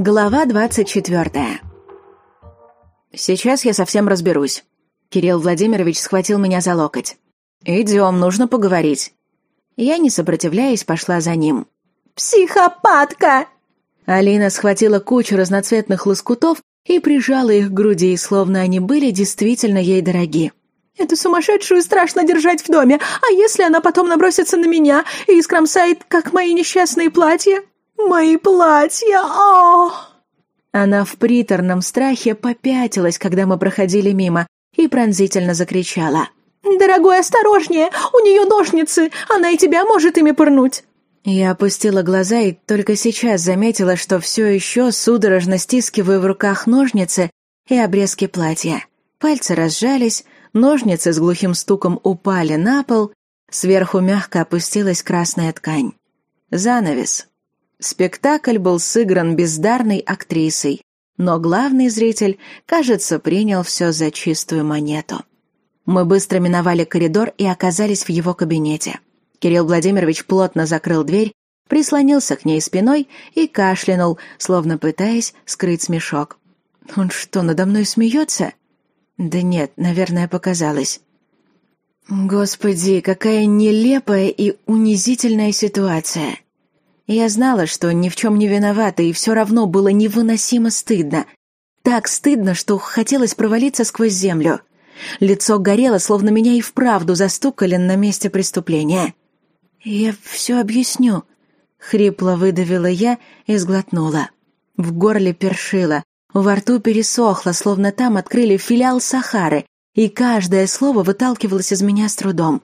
Глава двадцать четвертая. «Сейчас я совсем разберусь». Кирилл Владимирович схватил меня за локоть. «Идем, нужно поговорить». Я, не сопротивляясь, пошла за ним. «Психопатка!» Алина схватила кучу разноцветных лоскутов и прижала их к груди, словно они были действительно ей дороги. «Эту сумасшедшую страшно держать в доме, а если она потом набросится на меня и искромсает, как мои несчастные платья? Мои платья! О!» Она в приторном страхе попятилась, когда мы проходили мимо, и пронзительно закричала. «Дорогой, осторожнее! У нее ножницы! Она и тебя может ими пырнуть!» Я опустила глаза и только сейчас заметила, что все еще судорожно стискиваю в руках ножницы и обрезки платья. Пальцы разжались, ножницы с глухим стуком упали на пол, сверху мягко опустилась красная ткань. Занавес. Спектакль был сыгран бездарной актрисой, но главный зритель, кажется, принял все за чистую монету. Мы быстро миновали коридор и оказались в его кабинете. Кирилл Владимирович плотно закрыл дверь, прислонился к ней спиной и кашлянул, словно пытаясь скрыть смешок. «Он что, надо мной смеется?» «Да нет, наверное, показалось». «Господи, какая нелепая и унизительная ситуация!» Я знала, что ни в чем не виновата, и все равно было невыносимо стыдно. Так стыдно, что хотелось провалиться сквозь землю. Лицо горело, словно меня и вправду застукали на месте преступления. «Я все объясню», — хрипло выдавила я и сглотнула. В горле першило, во рту пересохло, словно там открыли филиал Сахары, и каждое слово выталкивалось из меня с трудом.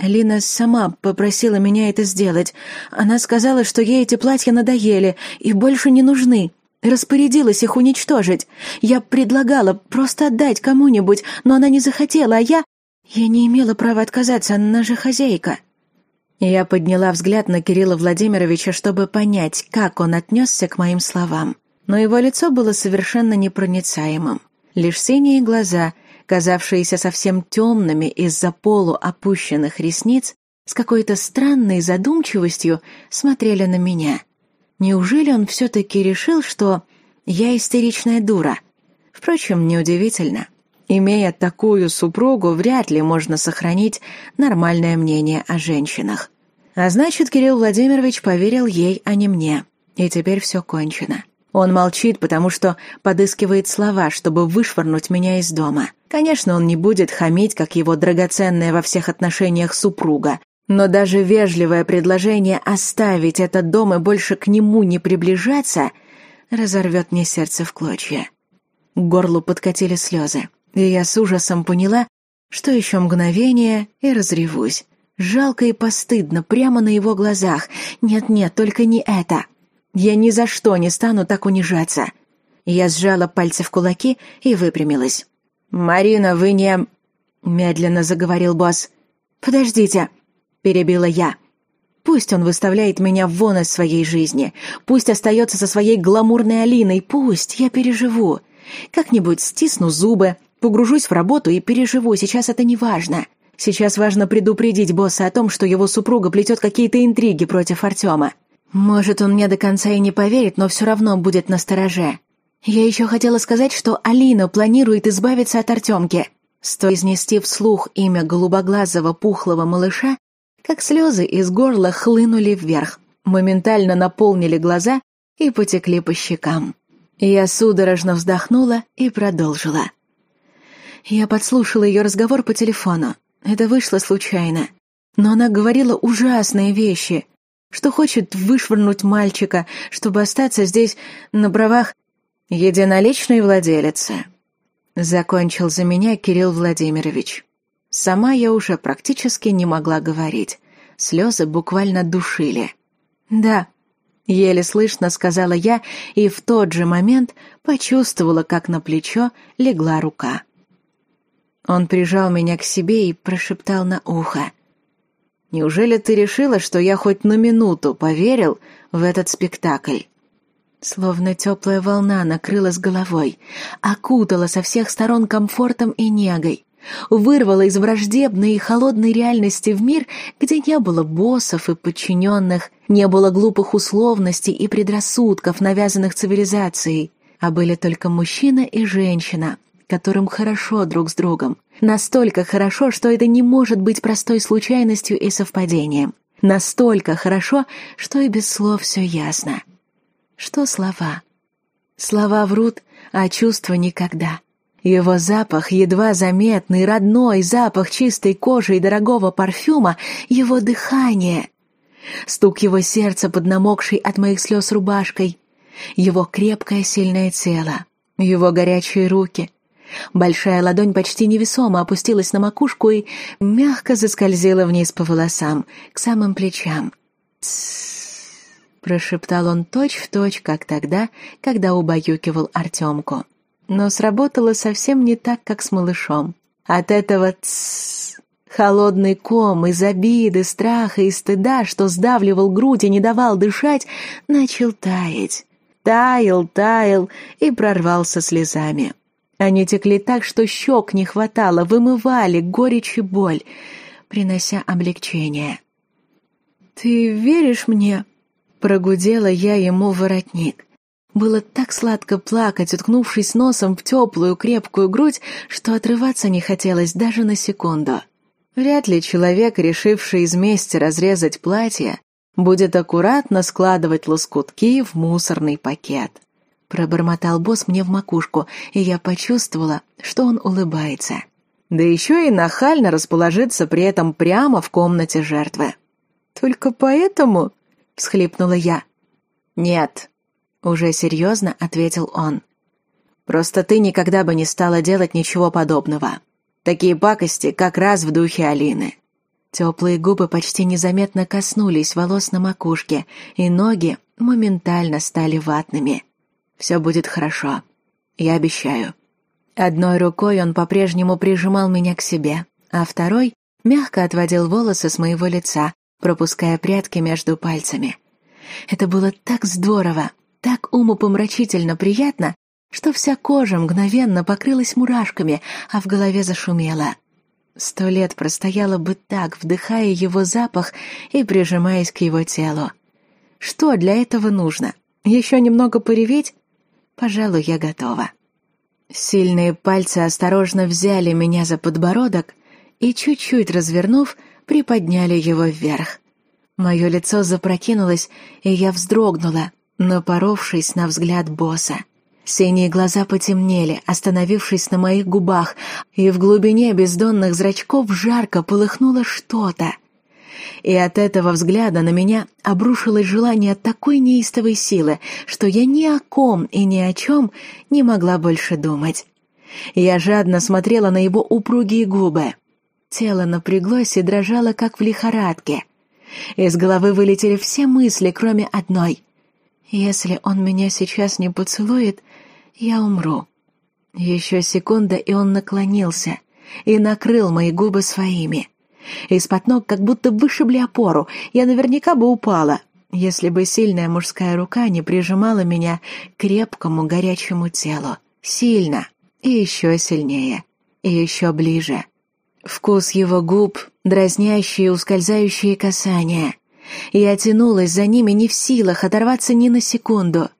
Лина сама попросила меня это сделать. Она сказала, что ей эти платья надоели и больше не нужны. Распорядилась их уничтожить. Я предлагала просто отдать кому-нибудь, но она не захотела, а я... Я не имела права отказаться, она же хозяйка. Я подняла взгляд на Кирилла Владимировича, чтобы понять, как он отнесся к моим словам. Но его лицо было совершенно непроницаемым. Лишь синие глаза, казавшиеся совсем темными из-за полу опущенных ресниц, с какой-то странной задумчивостью смотрели на меня. Неужели он все-таки решил, что я истеричная дура? Впрочем, неудивительно. Имея такую супругу, вряд ли можно сохранить нормальное мнение о женщинах. А значит, Кирилл Владимирович поверил ей, а не мне. И теперь все кончено. Он молчит, потому что подыскивает слова, чтобы вышвырнуть меня из дома. Конечно, он не будет хамить, как его драгоценная во всех отношениях супруга. Но даже вежливое предложение оставить этот дом и больше к нему не приближаться разорвет мне сердце в клочья. К горлу подкатили слезы и я с ужасом поняла, что еще мгновение и разревусь. Жалко и постыдно, прямо на его глазах. Нет-нет, только не это. Я ни за что не стану так унижаться. Я сжала пальцы в кулаки и выпрямилась. «Марина, вы не...» — медленно заговорил босс. «Подождите», — перебила я. «Пусть он выставляет меня вон из своей жизни. Пусть остается со своей гламурной Алиной. Пусть, я переживу. Как-нибудь стисну зубы, Погружусь в работу и переживу, сейчас это не важно. Сейчас важно предупредить босса о том, что его супруга плетет какие-то интриги против Артема. Может, он мне до конца и не поверит, но все равно будет настороже. Я еще хотела сказать, что Алина планирует избавиться от Артемки. Стоя изнести вслух имя голубоглазого пухлого малыша, как слезы из горла хлынули вверх, моментально наполнили глаза и потекли по щекам. Я судорожно вздохнула и продолжила. Я подслушала ее разговор по телефону. Это вышло случайно. Но она говорила ужасные вещи, что хочет вышвырнуть мальчика, чтобы остаться здесь на правах единоличной владелицы. Закончил за меня Кирилл Владимирович. Сама я уже практически не могла говорить. Слезы буквально душили. «Да», — еле слышно сказала я, и в тот же момент почувствовала, как на плечо легла рука. Он прижал меня к себе и прошептал на ухо. «Неужели ты решила, что я хоть на минуту поверил в этот спектакль?» Словно теплая волна накрыла с головой, окутала со всех сторон комфортом и негой. Вырвала из враждебной и холодной реальности в мир, где не было боссов и подчиненных, не было глупых условностей и предрассудков, навязанных цивилизацией, а были только мужчина и женщина, которым хорошо друг с другом. Настолько хорошо, что это не может быть простой случайностью и совпадением. Настолько хорошо, что и без слов все ясно. Что слова? Слова врут, а чувства никогда. Его запах, едва заметный, родной запах чистой кожи и дорогого парфюма, его дыхание. Стук его сердца под намокшей от моих слез рубашкой, его крепкое сильное тело, его горячие руки. Большая ладонь почти невесомо опустилась на макушку и мягко заскользила вниз по волосам, к самым плечам. «Тссс», — прошептал он точь-в-точь, точь, как тогда, когда убаюкивал Артемку но сработало совсем не так, как с малышом. От этого «тссс» холодный ком из обиды, страха и стыда, что сдавливал грудь и не давал дышать, начал таять. Таял, таял и прорвался слезами. Они текли так, что щек не хватало, вымывали горечь и боль, принося облегчение. «Ты веришь мне?» — прогудела я ему воротник. Было так сладко плакать, уткнувшись носом в теплую, крепкую грудь, что отрываться не хотелось даже на секунду. Вряд ли человек, решивший из мести разрезать платье, будет аккуратно складывать лоскутки в мусорный пакет. Пробормотал босс мне в макушку, и я почувствовала, что он улыбается. Да еще и нахально расположиться при этом прямо в комнате жертвы. «Только поэтому?» — всхлипнула я. «Нет», уже серьезно ответил он. Просто ты никогда бы не стала делать ничего подобного. Такие пакости как раз в духе Алины. Теплые губы почти незаметно коснулись волос на макушке, и ноги моментально стали ватными. Все будет хорошо. Я обещаю. Одной рукой он по-прежнему прижимал меня к себе, а второй мягко отводил волосы с моего лица, пропуская прядки между пальцами. Это было так здорово, так умопомрачительно приятно, что вся кожа мгновенно покрылась мурашками, а в голове зашумело. Сто лет простояла бы так, вдыхая его запах и прижимаясь к его телу. Что для этого нужно? Еще немного пореветь? Пожалуй, я готова. Сильные пальцы осторожно взяли меня за подбородок и, чуть-чуть развернув, приподняли его вверх. Мое лицо запрокинулось, и я вздрогнула, напоровшись на взгляд босса. Синие глаза потемнели, остановившись на моих губах, и в глубине бездонных зрачков жарко полыхнуло что-то. И от этого взгляда на меня обрушилось желание такой неистовой силы, что я ни о ком и ни о чем не могла больше думать. Я жадно смотрела на его упругие губы. Тело напряглось и дрожало, как в лихорадке. Из головы вылетели все мысли, кроме одной — если он меня сейчас не поцелует, я умру. Еще секунда, и он наклонился и накрыл мои губы своими. Из-под ног как будто вышибли опору, я наверняка бы упала, если бы сильная мужская рука не прижимала меня к крепкому горячему телу. Сильно и еще сильнее, и еще ближе. Вкус его губ, дразнящие ускользающие касания, я тянулась за ними не в силах оторваться ни на секунду.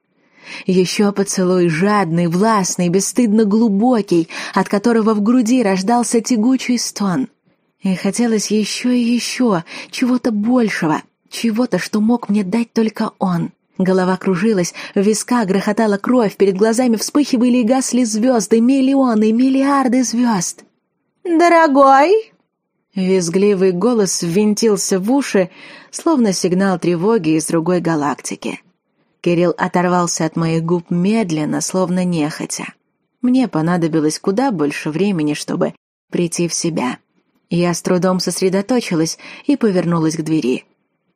Еще поцелуй жадный, властный, бесстыдно глубокий, от которого в груди рождался тягучий стон. И хотелось еще и еще, чего-то большего, чего-то, что мог мне дать только он. Голова кружилась, в висках грохотала кровь, перед глазами вспыхивали и гасли звезды, миллионы, миллиарды звезд. «Дорогой!» Визгливый голос ввинтился в уши, словно сигнал тревоги из другой галактики. Кирилл оторвался от моих губ медленно, словно нехотя. Мне понадобилось куда больше времени, чтобы прийти в себя. Я с трудом сосредоточилась и повернулась к двери.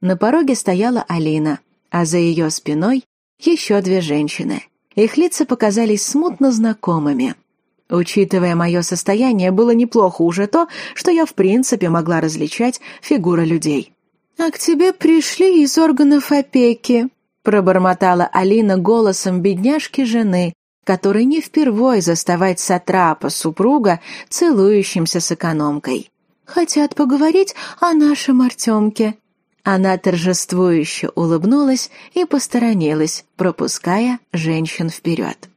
На пороге стояла Алина, а за ее спиной еще две женщины. Их лица показались смутно знакомыми. Учитывая мое состояние, было неплохо уже то, что я в принципе могла различать фигуры людей. «А к тебе пришли из органов опеки», — пробормотала Алина голосом бедняжки жены, который не впервой заставать сатрапа супруга, целующимся с экономкой. «Хотят поговорить о нашем Артемке». Она торжествующе улыбнулась и посторонилась, пропуская женщин вперед.